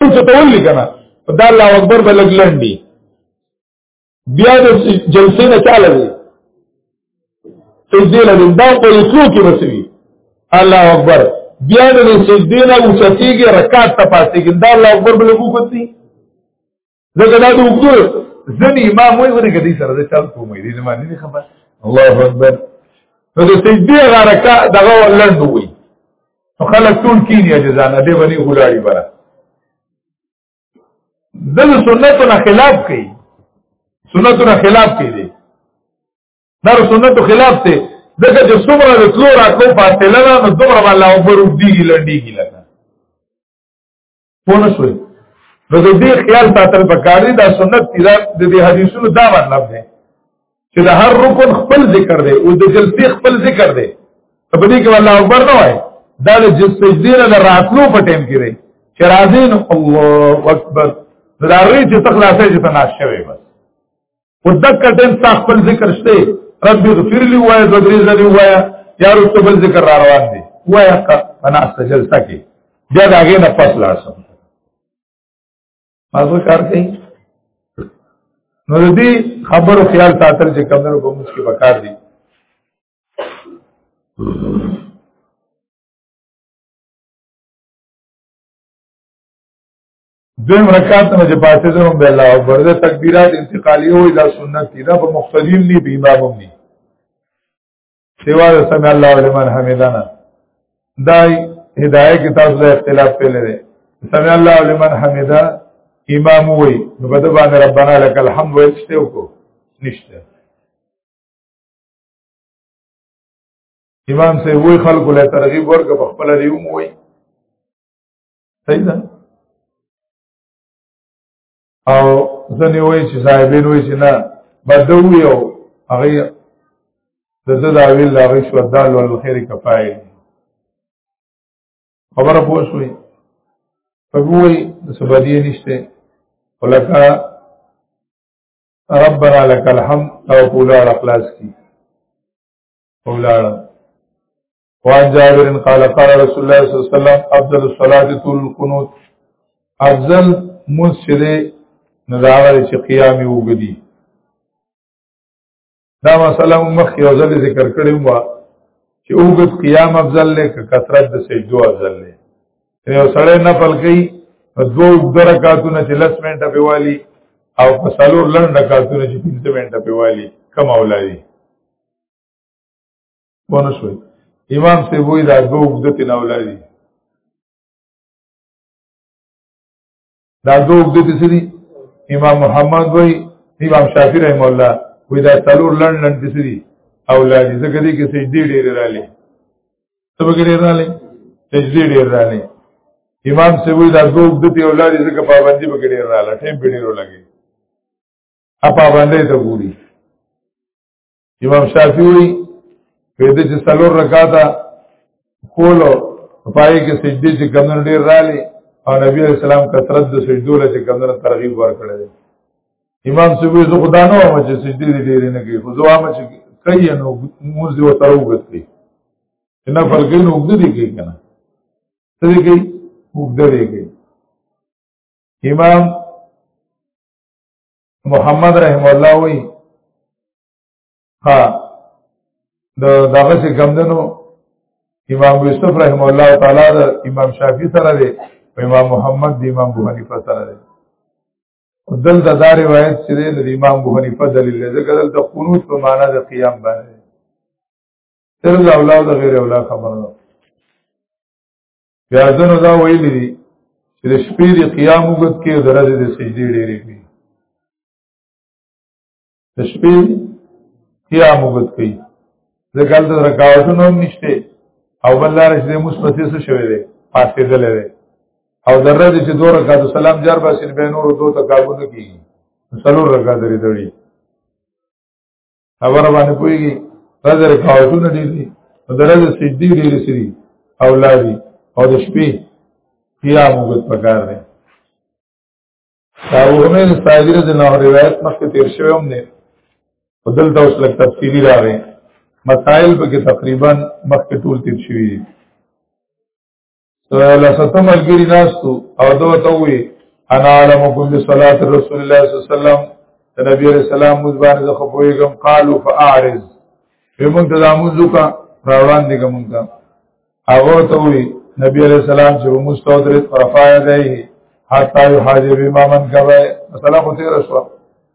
څه ته ولي کنه دا الله اکبر بلګ لنډي بیا د جلسې نه چاله وي سجدې لري دا په یسو کې وسوي الله اکبر بیا د سجدې نه اوچتېږي رکعت ته پاتېږي دا الله اکبر بلګو کوي دغه دا وګور ځنی امام وای ورګه دې سره د چل کومې دې زما نه خبر الله اکبر نو د سجدي غارکا دغه ولند وای نو خلک ټول کینی اجزان دې ونی غلاړي برا دغه سنتو نه خلاف کوي سنتو نه خلاف کوي دې دا سنتو خلاف ته دغه چې څومره د تلو راتلو فاصله ده نو دومره باندې اوپر وډیږي لنډیږي لکه پونه شوي نو د دې خیال ساتل پکاري دا سنت دی د دې حدیثونو دا مطلب دی چې د هر رکن خپل ذکر دی او د جلسې خپل ذکر دی په دې کې الله اکبر نه وای دا د سجدې نه راتلو په ټیم کې دی چې راځي نو الله اکبر دا ری چې تخلاصې چې تناش شوی بس او دک ټیم تا خپل ذکر شته رب اغفر لي وای د درې ځلې وای یا رسو بل ذکر را روان دي وای کا انا سجل سکے بیا دا غي نه پس لا سم مازو کار کوي نو دې خبرو خیال ساتل چې کمنو کوم څه کې بکار دي دویم رکعت نه چې پاتې ده هم الله اکبر ده تکبیرات انتقالی وي دا سنت دي دا په مختلف دي په امام هم دي سیوا ده سمع الله لمن حمدنا دا هدايه کې تاسو له اختلاف په لري سمع الله لمن حمدا امام وي نو بده باندې ربانا لك الحمد ويشته وکړو نشته امام سه وی خلکو له ترغیب ورک په خپل ریوم وی صحیح ده او ځنې وایي چې صاحبین وایي چې نه بدو یو هغه د د داویل د هغه شو دال ول خیر کفای خبره پوه شوې په وایي د سبدیه نشته ولکه ربنا لك الحمد او پولاړه خلاص کی پولاړه وان جابر قال قال رسول الله صلی الله علیه وسلم افضل الصلاه طول القنوت افضل مسجد نزاغه چې قیام وګدي دا مسله مخ یو ځل ذکر کړی و چې اوګد قیام افضل له کثرت د سجدو افضل له یو سړی نفل کوي دو درکاتونه چې لس منټه په والی او په سلور لنډه کاتونه چې پنځه منټه په والی کم اولادي پونه شوي امام سی وای دا دو وګدت نه ولري دا دو وګدت سری امام محمد وای امام شافعی رحم الله وای دا تلور لند لند سری اولاد زګه دې کې سجدي ډېر رالي سبګ ډېر رالي سجدي ډېر رالي امام سی وای دا دو وګدت اولاد زګه پابندي بګ ډېر رااله ټیم ډېر لګي اپا باندې ته ګوري امام شافعی وی پیدا چې سلور رکاتا کولو پای کې سجدي چې کمنر ډیر رالی او نبی علیہ السلام کثرت د سجدو له چې کمنر ترغیب ورکړل امام سبوی زه خدا نو هم چې سجدي دې ډیر نه کوي خو زه هم چې کوي نو موږ یو تر وګت کوي نه فرق نه وګد دي کوي کنه څه دي کوي وګد دي کوي امام محمد رحم الله وی ها د دغه څخه کمندنو امام یوسف رحم الله تعالی د امام شافعی سره دی امام محمد د امام ابو حنیفه سره دی دل دا, دا روایت چې د امام ابو حنیفه دلیل دی ځکه دلته قنوت په معنا د قیام باندې تر اولاد غیر اولاد خبره بیا ځنه دا ویل دي چې د شپې د قیام وګت کې او درځي د سجدي ډېرې کوي د شپې قیام وګت کوي ځکه د رکعاتونو هم نشته او بل لار چې د مثبتې څه شوی دی پاتې دلې دی او ذره دې چې دوه رکعات سلام جار باسي به نور دوه تکابونه کیږي څلور رکعات لري خبر باندې کویږي رز رکاوټونه ډیر دي د رز سجدي ډیر سری اولادي او د شپې قیام وګت پکار دی ابو حمید سایدی رضی الله عنه روایت مخکې تیر شوی هم دی په دلته اوس لږ تفصیلی راغی مسائل به کې تقریبا مخکې ټول تیر شوی دي لسته ملګری ناستو او دو ته وی انا علمکم بصلاه رسول الله صلی الله علیه وسلم نبی علیہ السلام موږ باندې خو پویګم قالو فاعرض موږ ته د موږ کا راوړان دي کوم ته هغه ته وی نبی علیہ السلام چې مستودرت رفایا دی حتا یحاجب امامن کوي مثلا خو تیر شو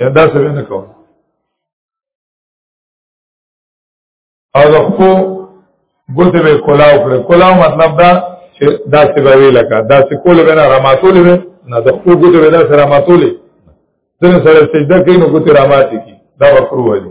یا دا څه نه کوم او د خپل ګوتې به کلاو کړ کلاو مطلب دا چې دا څه به وی لکه دا څه کول به نه راماتول به نه د خپل ګوتې به دا سره راماتولې ځنه سره سجده کوي نو ګوتې راماتې کی دا وکړو وایي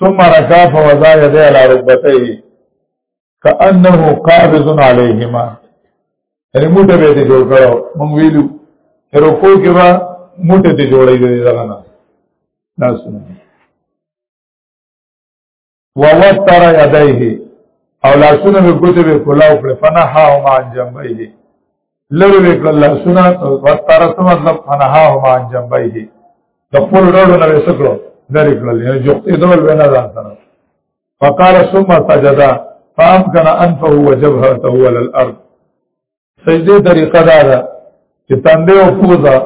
ثم رکع فوضع يده على ركبتيه كانه قابض عليهما یعنی موټه به دې جوړ کړو مونږ ویلو رکو کې وا موټه دې جوړې دې دغه نه ناس نه ووتر يديه او لاسونه به ګوتې به کولاو کړ فنحا او ما جنبيه لری وکړه الله سنا ورتار څه مطلب فنها هم عن جنبه د خپل ورو نه وسکړو لری کړل یعنی جو ایدول وینا ځان سره فقال ثم سجد فامكن انفه وجبهته على الارض سجده طریقه دا ده چې تندې او پوزا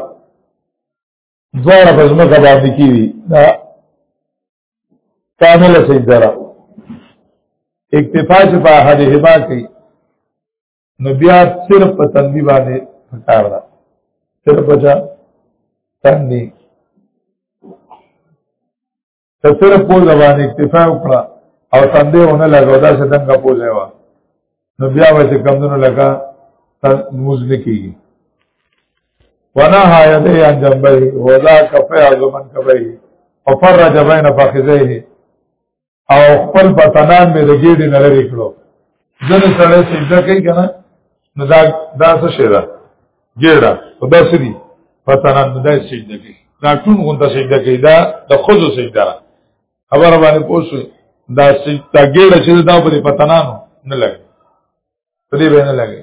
زوره بزمه باندې کیوي دا کامل سجده را اکتفا چې په هدیهما کې نو بیا صرف په تندی باندې کار ده صرف بچا تندی ته صرف په زبان اکتفا وکړه او تندې ونه لګاو دا څه دنګه پوزه وا نو بیا به چې کمونو لگا مزل کیږي ونا حیات ان جنبه وذا کفه عظمن کبه وفرج بین فخذیه او خپل پتنان مې د ګېډې نه لرې کړو ځنې سړی سجده کوي که نه نو دا دا څه شی ده ګېډه خو دا څه دي پتنان نو دا یې سجده کوي دا ټون غونته سجده کوي دا د ښځو سجده ده خبره باندې پوه شوې دا سجده ګېډه چې دا په دې پتنانو نه لګي په دې به نه لګي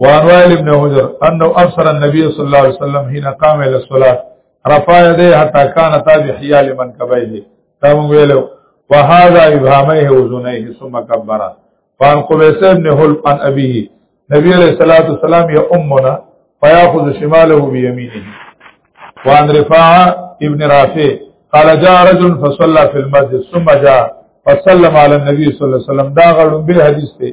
وان وائل ابن حجر انه ابصر النبي صلى الله عليه وسلم حين قام الى الصلاه رفع يديه حتى كان تابع حيال من كبيه تم ویلو وهذا ابهامه وزنيه ثم كبر وان قبيس ابن هل عن ابيه نبي عليه الصلاه والسلام يا امنا فياخذ شماله بيمينه وعن رفاعة ابن رافع قال جاء رجل فصلى في المسجد ثم جاء فسلم على النبي صلى الله عليه وسلم دا غړم به حدیث ته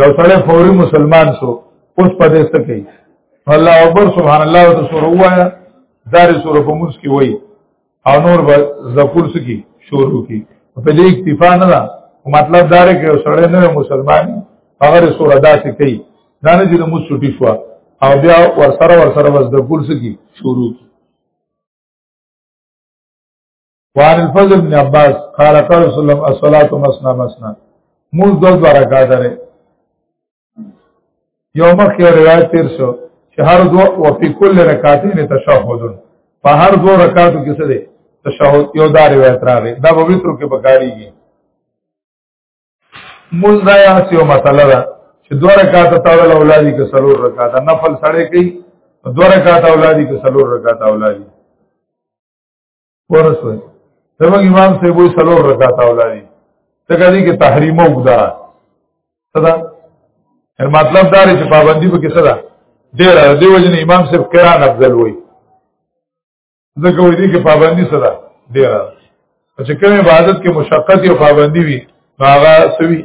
یو سړی فوري مسلمان شو اوس په دې څه کوي الله اکبر سبحان الله او سوره وایا دار سوره په موږ کې وای او نور به ذکر سکی شروع کی په دې اکتفا نه ده مطلب دا دی چې سړی نه مسلمان هغه سوره داسې کوي دا نه چې موږ چټي شو او بیا ور سره ور سره بس د ګل سکی شروع کی وعن الفضل بن عباس قال قال رسول الله الصلاة مسنا مسنا موز دو دو رکا داره یو مخ یو روایت تیر شو چې هر دو وفي کل رکاتین تشهدون په هر دو رکاتو کې څه دی تشهد یو دا روایت راغی دا به وترو کې بکاریږي موز دا یا سیو مسله ده چې دو رکعات تاول اولادی کې سلور رکعات نفل سړې کوي دو رکعات اولادی کې سلور رکعات اولادی ورسوي زموږ امام صاحب وي سلور رکعات اولادي ته کدي کې تحریمه وګدا صدا هر مطلب دا چې پابندي به کې صدا ډیر دی وجه امام صاحب قران افضل وي ځکه وې دي کې پابندي صدا ډیر چې کوم عبادت کې مشقت او پابندي وي هغه سوي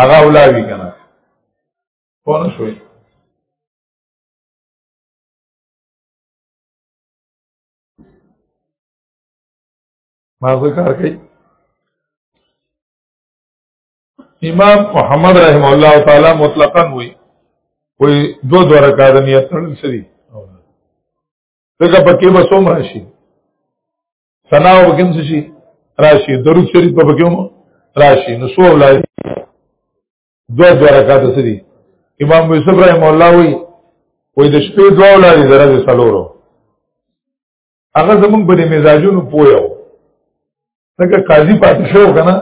هغه اولاوي کنه پونه شوي ما زه کار کوي امام محمد رحم الله تعالی مطلقاً وی وی دو دو رکعات نیت تړل سری دغه پکې به سوم راشي ثنا وکم شي راشي درود شریف په پکې راشي نو سو ولای دوه دوه رکعات سری امام یوسف رحم الله وی وې د شپې دوه ولاري درځه سلورو هغه زمون په دې مزاجونو پویو څنګه قاضي پاتې شو کنه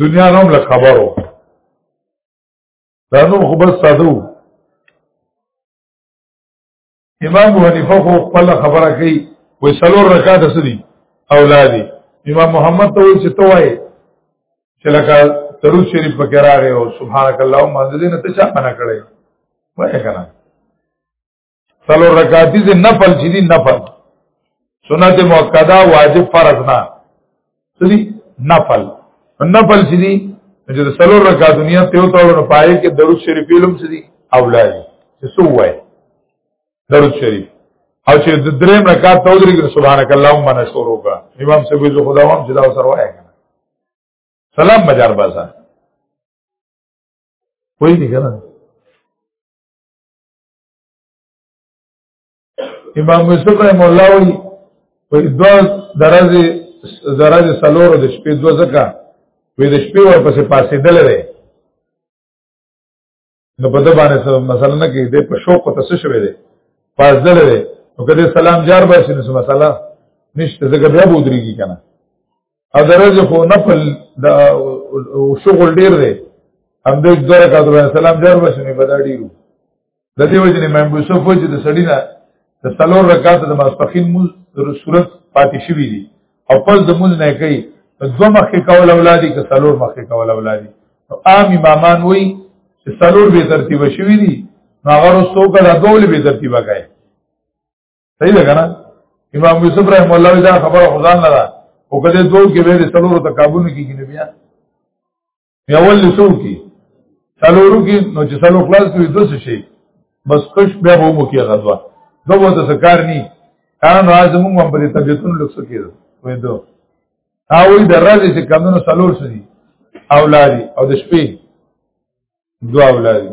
دنیا نوم له خبرو دا نو خو بس ساده امام ابو حنیفه خو خپل خبره کوي وې سلور رکعات سدي اولادي امام محمد ته وایي چې ته وایي چې لکه درود شریف پکې راغی او سبحانك اللهم انزلین ته چا پنا کړی وایي کنه سلور رکعات دي نفل چې دي نفل سنت مؤکده واجب فرض نه سدي نفل نفل چې دي چې د سلور رکعات دنیا ته یو تاړو پای کې درود شریف علم چې دي اولاد چې سو وای درود شریف او چې د دریم رکعات ته ودرېږي سبحانك اللهم انا شروع کا امام صاحب زه خدا وام چې دا سره وای کنه سلام مجار بازا وای دي کنه امام یوسف رحم الله وی په دو درجه درجه سلور د شپې دو زکه وی د شپې ورپسې پاسې دل لري نو په دې باندې مثلا نه کې د په شوق ته څه شوي دي پاس دل لري نو کله سلام جار باسي نو مثلا نشته زګ بیا بودريږي کنه او درځ خو نفل د شغل ډیر دی هم د دوه رکعات باندې سلام جار بشنه بدا ډیرو د دې وجه نه امام یوسف وجه د سړی نه د سلور رکعات د ماسپخین مو صورت پاتې شوی دی او پس د مونږ نه کوي دو مخې کول اولادي که سلور مخې کول اولادي نو عام امامان وایي چې سلور به ترتیب شوی دی نو هغه رسو کړه دول به ترتیب کوي صحیح ده کنه امام یوسف رحم الله دا خبره خدان نه ده او کله دوه کې به څلورو تکابون کیږي نه بیا یول لسو کی څلورو کې نو چې څلور خلاص وي دوه شي بس خوش بیا به مو کې غزوا دوه د سکار ني کار نو ازم هم په طبيعتونو لکسو کې وې دوه او وی درازه چې کمونو څلور شدي اولادي او د شپې دوه اولادي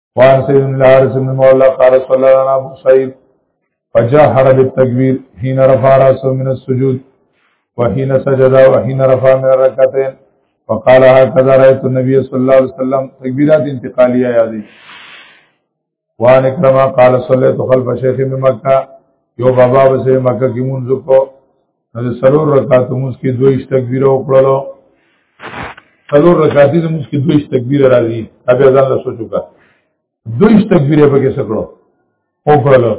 وعن سيد بن الحارث بن مولى قال صلى الله عليه وسلم فجهر بالتكبير حين رفع راسه من السجود وحين سجد وحين رفع من الركعتين وقال هكذا رايت النبي صلى الله عليه وسلم تكبيرات انتقاليه يادي وعن اكرما قال صليت خلف شيخ من مکه یو بابا بسې مکه کې مونږ کو د سلور رکعات موږ کې دوی تکبیر او کړلو سلور رکعات دې موږ کې دوی تکبیر راځي ابي ځان له سوچو کا دوی تکبیر په کې سکړو او کړلو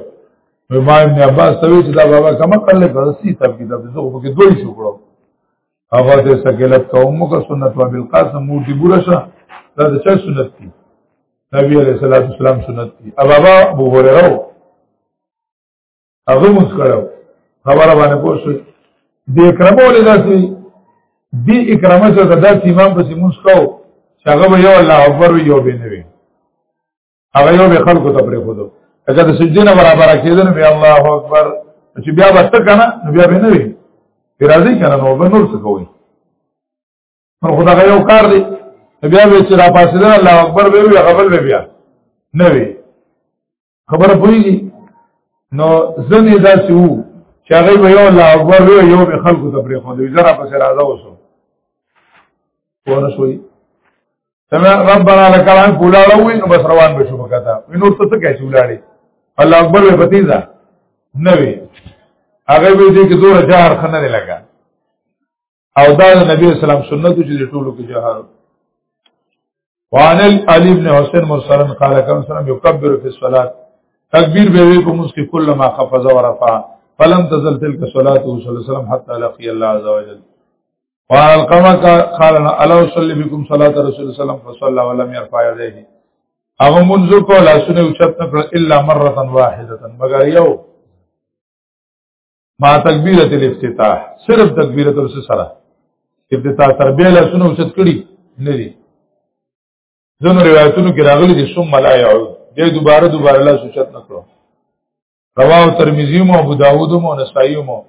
نو ما ابن عباس ته چې دا بابا کما کړل کړه سی تب کې دا زه په کې دوی شو کړو هغه دې سکلت قوم کو سنت و بالقاسم مور دې بوله شه دا د چا سنت دي نبی علیہ الصلوۃ والسلام سنت دي ابا ابو هريره هغه موږ کړو خبره باندې پوه شو د اکرمه ولې داسې دی اکرمه چې د داسې امام پسې موږ کو چې هغه به یو الله اکبر یو به نه وي هغه یو به خلکو ته پرې خودو اګه د سجدې نه برابر کېدل به الله اکبر چې بیا به تک نه نو بیا به نه وي راځي کنه نو به نور څه کوي نو خدای یو کار دی بیا به چې را پاسې الله اکبر به وي هغه بل به بیا نه وي خبره پوهیږي نو ځنې داسې وو چې هغه به یو الله اکبر وی یو به خلکو ته پرې خو دوی زرا پس راځه وسو ونه شوي سمع ربنا لك الحمد ولاړو وي نو بس روان به شو پکتا وینو ته څه کوي ولاړې الله اکبر به پتیزا نه وي هغه به دې کې زور جهر خنه نه لگا او دا د نبی اسلام سنت چې د ټولو کې جهار وان علي ابن حسين مرسلا قال كان سلام يكبر في الصلاه تکبیر به وی کوم اس کې کله ما خفض ورفع فلم تزل تلك صلاه صلی الله علیه وسلم حتى لقي الله عز وجل قال كما قال الا اصلي بكم صلاه رسول الله صلی الله علیه وسلم فصلى ولم يرفع يديه هغه منځ کو لاسونه اوچت نه کړ الا مره واحده مگر یو ما تکبیرت الافتتاح صرف تکبیرت الس سره افتتاح تر بیا لاسونه اوچت کړي نه دي ځنو روایتونو کې راغلي دي ثم لا يعود دې دوباره دوباره لاس اوچت نکړو رواه ترمذی او ابو داوود او نسائی او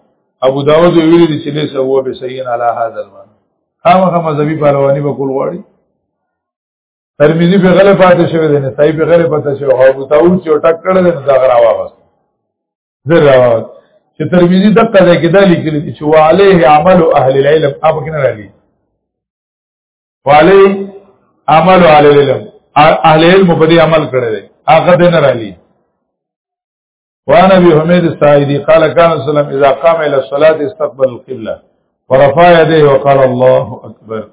ابو داوود ویلي دي چې له سوه به صحیح علی هذا المعنى هغه مذهبي پهلوانی به کول غواړي ترمذی په غلط پاتې شوی دی نه صحیح په غلط پاتې شوی او ابو داوود چې ټک کړل نه دا غراوه بس ذراوات چې ترمذی دقه ده کې دا لیکل دي چې وعليه عمل اهل العلم اپ کې نه راځي وعليه عمل اهل العلم اهل علم په دې عمل کړی دی هغه دې نه راځي وانا ابي حميد الساعدي قال كان صلى الله عليه وسلم اذا قام الى الصلاه استقبل القبلة ورفع يديه وقال الله اكبر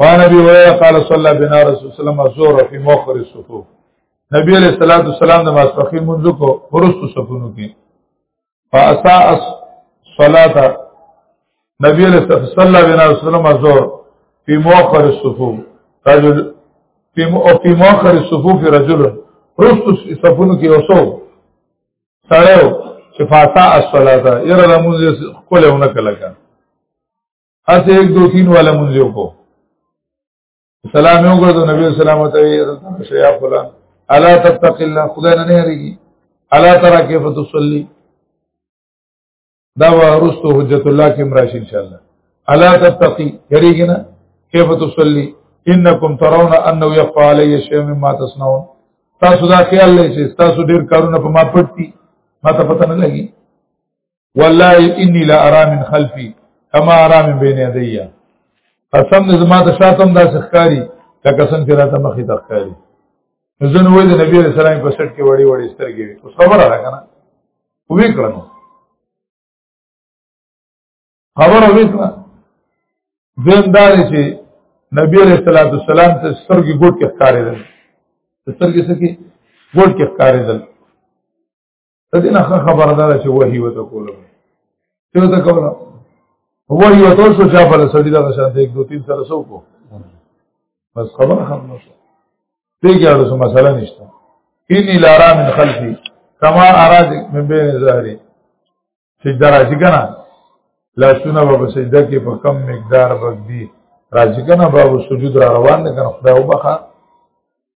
وان ابي هريره قال صلى بنا رسول الله صلى الله عليه وسلم زور في مؤخر الصفوف نبی علیہ الصلوۃ والسلام د ماسپخې منځ کو ورستو صفونو کې فاسا الصلاه نبی علیہ الصلوۃ بنا رسول الله زور في مؤخر الصفوف رجل في في مؤخر الصفوف رجل رستو صفونو کې اوسو سره چې فاسا الصلاه یره د موږ کوله ونه کله اسه یک دو تین والا مونږ یو کو سلام یو ګرځو نبی سلام ته وی شیا فلان الا تتق الله خدای نه نه هریږي الا ترى كيف تصلي دا ورستو حجت الله کې مراشي ان شاء الله الا تتقي هریږي نه كيف تصلي انکم ترون انه يخفى علي شيء مما تصنعون تاسو دا خیال لې چې تاسو ډیر کارونه په ما پټتي ما ته پته نه لګي والله انی لا ارى من خلفي کما ارى من بين يدي قسم دې زما ته شاتم دا ښکاری لکه څنګه چې راته مخې ته ښکاری ځنه وې د نبی رسول الله په سټ کې وړي وړي سترګې وي اوس خبره ده کنه وې کړنو خبره وې کړه زم دا چې نبی رسول الله صلی الله علیه وسلم ته سترګې ګوټ کې ښکاری ده سترګې څه کې ګوټ کې ښکاری ده ته دې نه خبره ده چې وحي وته کوله چې وته کوله وحي وته شو چې په سړي دا شان ته 1 2 3 سره سو کو بس خبره ختمه شو پیګه د مسله نشته انی لارا من خلفی کما اراد من بین ظهری سجده راځي کنه لاسونه به سجده کې په کم مقدار بغدي راځي کنه باب سجود را روان دي کنه خدای وبخا